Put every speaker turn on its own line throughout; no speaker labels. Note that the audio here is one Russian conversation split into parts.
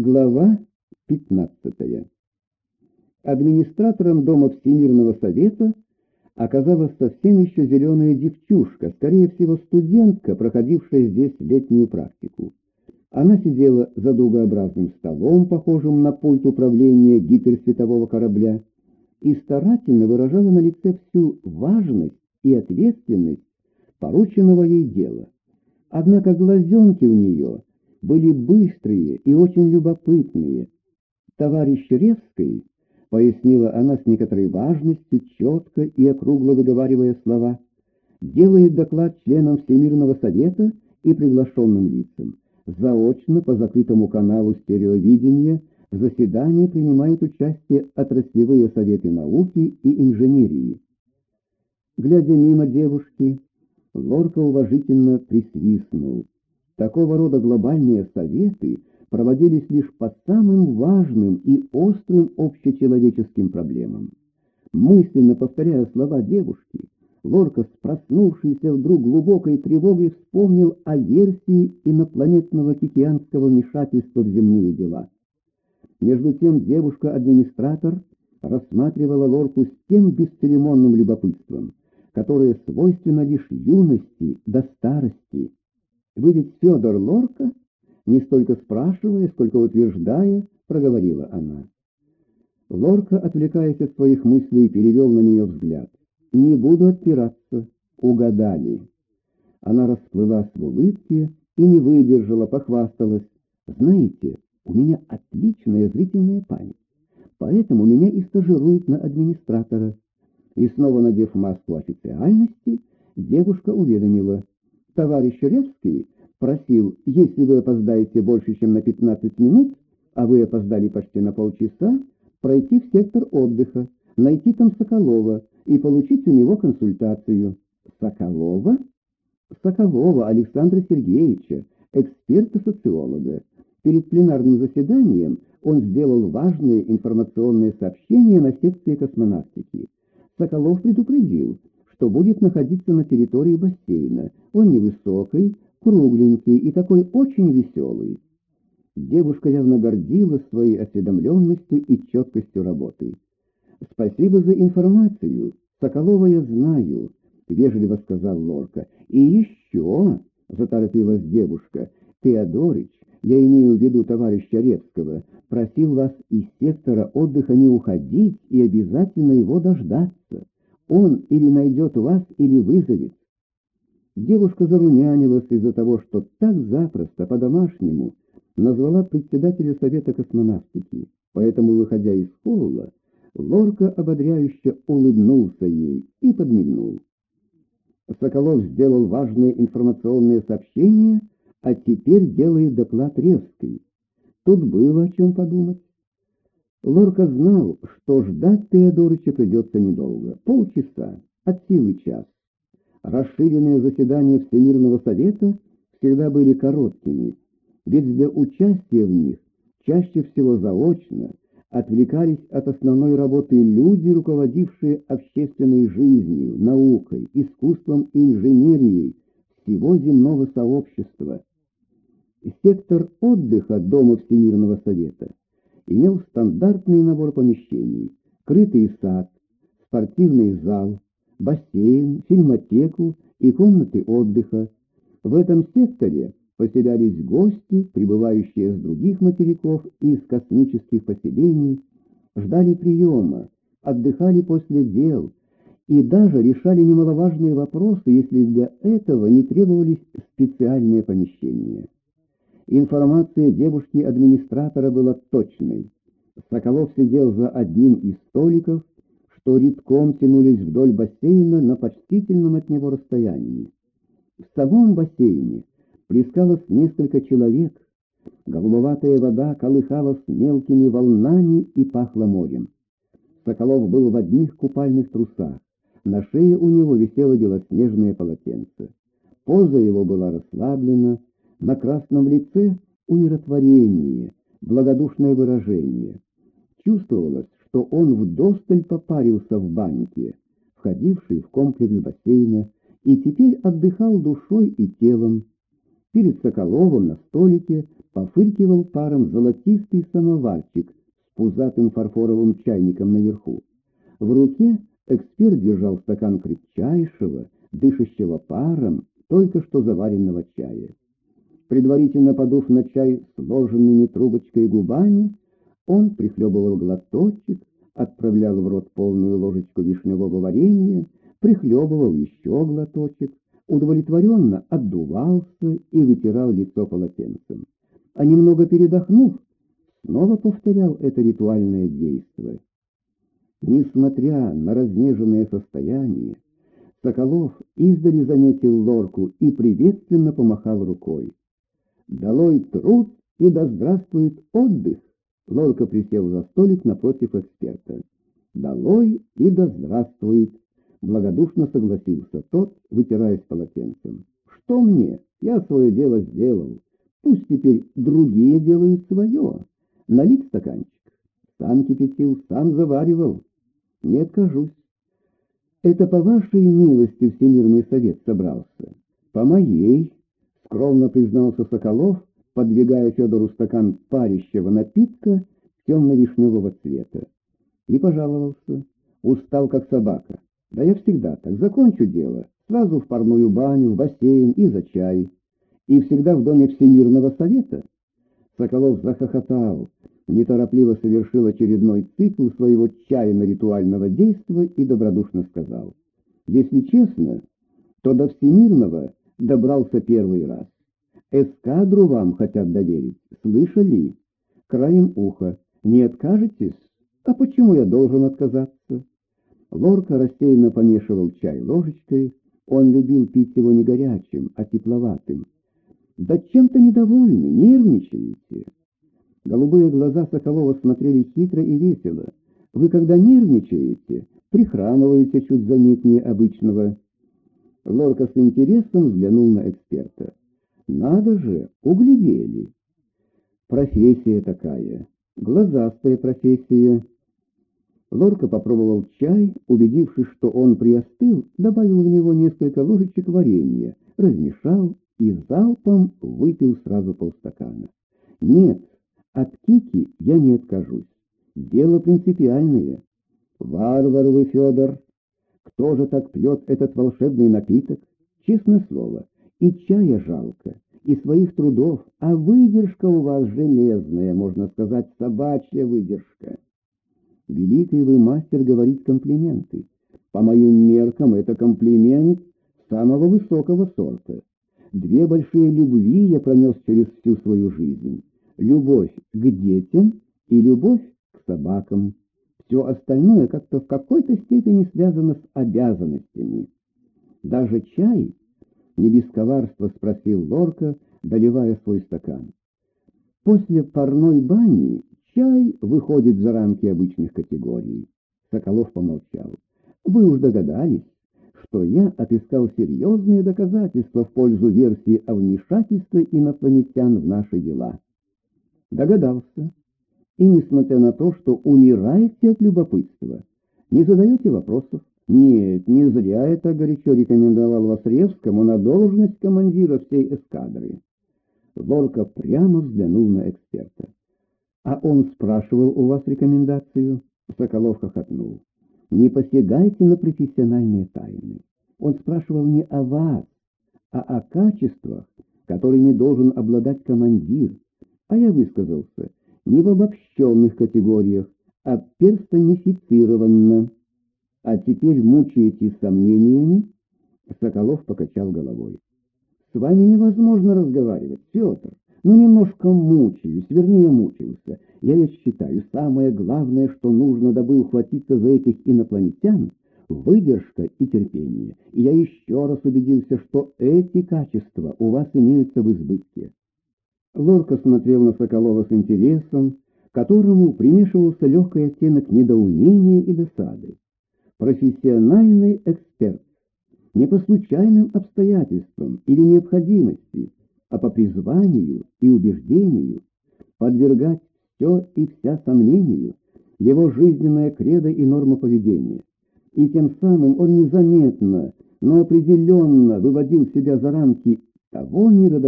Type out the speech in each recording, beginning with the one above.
Глава 15. Администратором Дома Всемирного Совета оказалась совсем еще зеленая девчушка, скорее всего студентка, проходившая здесь летнюю практику. Она сидела за дугообразным столом, похожим на пульт управления гиперсветового корабля, и старательно выражала на лице всю важность и ответственность порученного ей дела. Однако глазенки у нее были быстрые и очень любопытные. Товарищ Ревский, пояснила она с некоторой важностью, четко и округло выговаривая слова, делает доклад членам Всемирного Совета и приглашенным лицам. Заочно по закрытому каналу стереовидения в заседании принимают участие отраслевые советы науки и инженерии. Глядя мимо девушки, Лорка уважительно присвистнул. Такого рода глобальные советы проводились лишь по самым важным и острым общечеловеческим проблемам. Мысленно повторяя слова девушки, Лорка, проснувшийся вдруг глубокой тревогой, вспомнил о версии инопланетного тихианского вмешательства в земные дела. Между тем девушка-администратор рассматривала Лорку с тем бесцеремонным любопытством, которое свойственно лишь юности до старости. «Вы ведь Федор Лорка?» Не столько спрашивая, сколько утверждая, проговорила она. Лорка, отвлекаясь от своих мыслей, перевел на нее взгляд. «Не буду отпираться. Угадали». Она расплылась в улыбке и не выдержала, похвасталась. «Знаете, у меня отличная зрительная память, поэтому меня и стажируют на администратора». И снова надев маску официальности, девушка уведомила. Товарищ Ревский просил, если вы опоздаете больше, чем на 15 минут, а вы опоздали почти на полчаса, пройти в сектор отдыха, найти там Соколова и получить у него консультацию. Соколова? Соколова Александра Сергеевича, эксперта-социолога. Перед пленарным заседанием он сделал важные информационные сообщения на секции космонавтики. Соколов предупредил, что будет находиться на территории бассейна. Он невысокий, кругленький и такой очень веселый. Девушка явно гордилась своей осведомленностью и четкостью работы. «Спасибо за информацию. Соколова я знаю», — вежливо сказал Лорка. «И еще», — заторопилась девушка, — «Теодорыч, я имею в виду товарища Ревского, просил вас из сектора отдыха не уходить и обязательно его дождаться. Он или найдет вас, или вызовет. Девушка зарумянилась из-за того, что так запросто, по-домашнему, назвала председателя Совета космонавтики, поэтому, выходя из холла, Лорка ободряюще улыбнулся ей и подмигнул. Соколов сделал важное информационное сообщение, а теперь делает доклад резкий. Тут было о чем подумать. Лорка знал, что ждать Теодорыча придется недолго, полчаса, от силы час. Расширенные заседания Всемирного Совета всегда были короткими, ведь для участия в них чаще всего заочно отвлекались от основной работы люди, руководившие общественной жизнью, наукой, искусством и инженерией всего земного сообщества. Сектор отдыха Дома Всемирного Совета имел стандартный набор помещений, крытый сад, спортивный зал, бассейн, фильмотеку и комнаты отдыха. В этом секторе поселялись гости, прибывающие с других материков и из космических поселений, ждали приема, отдыхали после дел и даже решали немаловажные вопросы, если для этого не требовались специальные помещения. Информация девушки-администратора была точной. Соколов сидел за одним из столиков, что редком тянулись вдоль бассейна на почтительном от него расстоянии. В самом бассейне плескалось несколько человек. Голубоватая вода колыхалась мелкими волнами и пахла морем. Соколов был в одних купальных трусах. На шее у него висело белоснежное полотенце. Поза его была расслаблена, на красном лице умиротворение, благодушное выражение. Чувствовалось, что он вдосталь попарился в баньке, входивший в комплекс бассейна, и теперь отдыхал душой и телом. Перед Соколовым на столике пофыркивал паром золотистый самоварчик с пузатым фарфоровым чайником наверху. В руке эксперт держал стакан крепчайшего, дышащего паром, только что заваренного чая. Предварительно подув на чай сложенными трубочкой губами, он прихлебывал глоточек, отправлял в рот полную ложечку вишневого варенья, прихлебывал еще глоточек, удовлетворенно отдувался и вытирал лицо полотенцем. А немного передохнув, снова повторял это ритуальное действие. Несмотря на разнеженное состояние, Соколов издали заметил лорку и приветственно помахал рукой. «Долой труд и да здравствует отдых!» Лорка присел за столик напротив эксперта. «Долой и да здравствует!» Благодушно согласился тот, вытираясь полотенцем. «Что мне? Я свое дело сделал. Пусть теперь другие делают свое. Налить стаканчик. Сам кипятил, сам заваривал. Не откажусь. Это по вашей милости Всемирный совет собрался. По моей, скромно признался Соколов, подвигая Федору стакан парящего напитка темно-вишневого цвета. И пожаловался. Устал, как собака. Да я всегда так. Закончу дело. Сразу в парную баню, в бассейн и за чай. И всегда в доме Всемирного совета. Соколов захохотал, неторопливо совершил очередной цикл своего чайно-ритуального действия и добродушно сказал. Если честно, то до Всемирного добрался первый раз. Эскадру вам хотят доверить, слышали? Краем уха. Не откажетесь? А почему я должен отказаться? Лорка рассеянно помешивал чай ложечкой. Он любил пить его не горячим, а тепловатым. «Да чем-то недовольны, нервничаете?» Голубые глаза Соколова смотрели хитро и весело. «Вы, когда нервничаете, прихрамываете чуть заметнее обычного». Лорка с интересом взглянул на эксперта. «Надо же, углядели!» «Профессия такая, глазастая профессия». Лорка попробовал чай, убедившись, что он приостыл, добавил в него несколько ложечек варенья, размешал и залпом выпил сразу полстакана. Нет, от кики я не откажусь. Дело принципиальное. Варвар вы, Федор! Кто же так пьет этот волшебный напиток? Честное слово, и чая жалко, и своих трудов, а выдержка у вас железная, можно сказать, собачья выдержка. Великий вы мастер говорить комплименты. По моим меркам это комплимент самого высокого сорта. Две большие любви я пронес через всю свою жизнь. Любовь к детям и любовь к собакам. Все остальное как-то в какой-то степени связано с обязанностями. Даже чай, не без коварства спросил Лорка, доливая свой стакан. После парной бани Чай выходит за рамки обычных категорий. Соколов помолчал. Вы уж догадались, что я отыскал серьезные доказательства в пользу версии о вмешательстве инопланетян в наши дела. Догадался. И несмотря на то, что умираете от любопытства, не задаете вопросов. Нет, не зря это горячо рекомендовал вас Ревскому на должность командира всей эскадры. Лорка прямо взглянул на эксперта. А он спрашивал у вас рекомендацию? Соколов хохотнул. Не посягайте на профессиональные тайны. Он спрашивал не о вас, а о качествах, которыми должен обладать командир. А я высказался не в обобщенных категориях, а персонифицированно. А теперь мучаетесь сомнениями? Соколов покачал головой. С вами невозможно разговаривать, Петр. Ну, немножко мучаюсь, вернее, мучился. Я ведь считаю, самое главное, что нужно, дабы ухватиться за этих инопланетян, выдержка и терпение. И я еще раз убедился, что эти качества у вас имеются в избытке. Лорка смотрел на Соколова с интересом, которому примешивался легкий оттенок недоумения и досады. Профессиональный эксперт, не по случайным обстоятельствам или необходимости, а по призванию и убеждению, подвергать все и вся сомнению, его жизненная кредо и норма поведения. И тем самым он незаметно, но определенно выводил себя за рамки того мира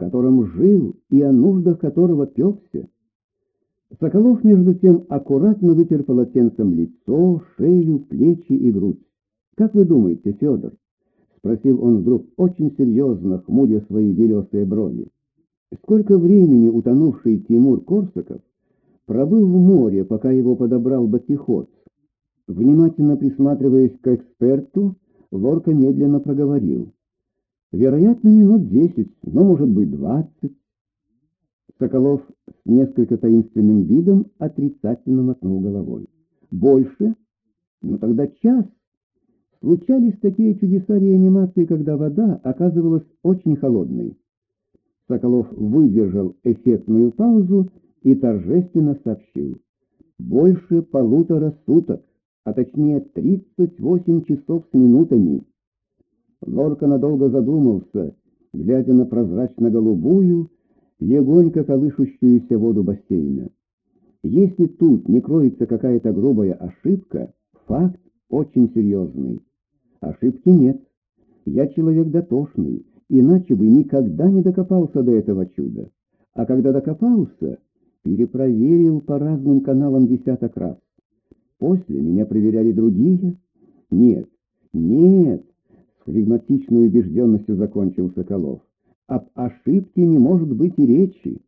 котором жил и о нуждах которого пекся. Соколов, между тем, аккуратно вытер полотенцем лицо, шею, плечи и грудь. «Как вы думаете, Федор?» — спросил он вдруг очень серьезно, хмуря свои белесые брови. «Сколько времени утонувший Тимур Корсаков пробыл в море, пока его подобрал батиход?» Внимательно присматриваясь к эксперту, Лорка медленно проговорил. «Вероятно, минут десять, но, может быть, двадцать». Соколов с несколько таинственным видом отрицательно мотнул головой. «Больше? Ну тогда час». Случались такие чудеса реанимации, когда вода оказывалась очень холодной. Соколов выдержал эффектную паузу и торжественно сообщил. Больше полутора суток, а точнее 38 часов с минутами. Лорка надолго задумался, глядя на прозрачно-голубую, легонько колышущуюся воду бассейна. Если тут не кроется какая-то грубая ошибка, факт очень серьезный. Ошибки нет. Я человек дотошный, иначе бы никогда не докопался до этого чуда. А когда докопался, перепроверил по разным каналам десяток раз. После меня проверяли другие. Нет, нет, флегматичной убежденностью закончил Соколов. Об ошибке не может быть и речи.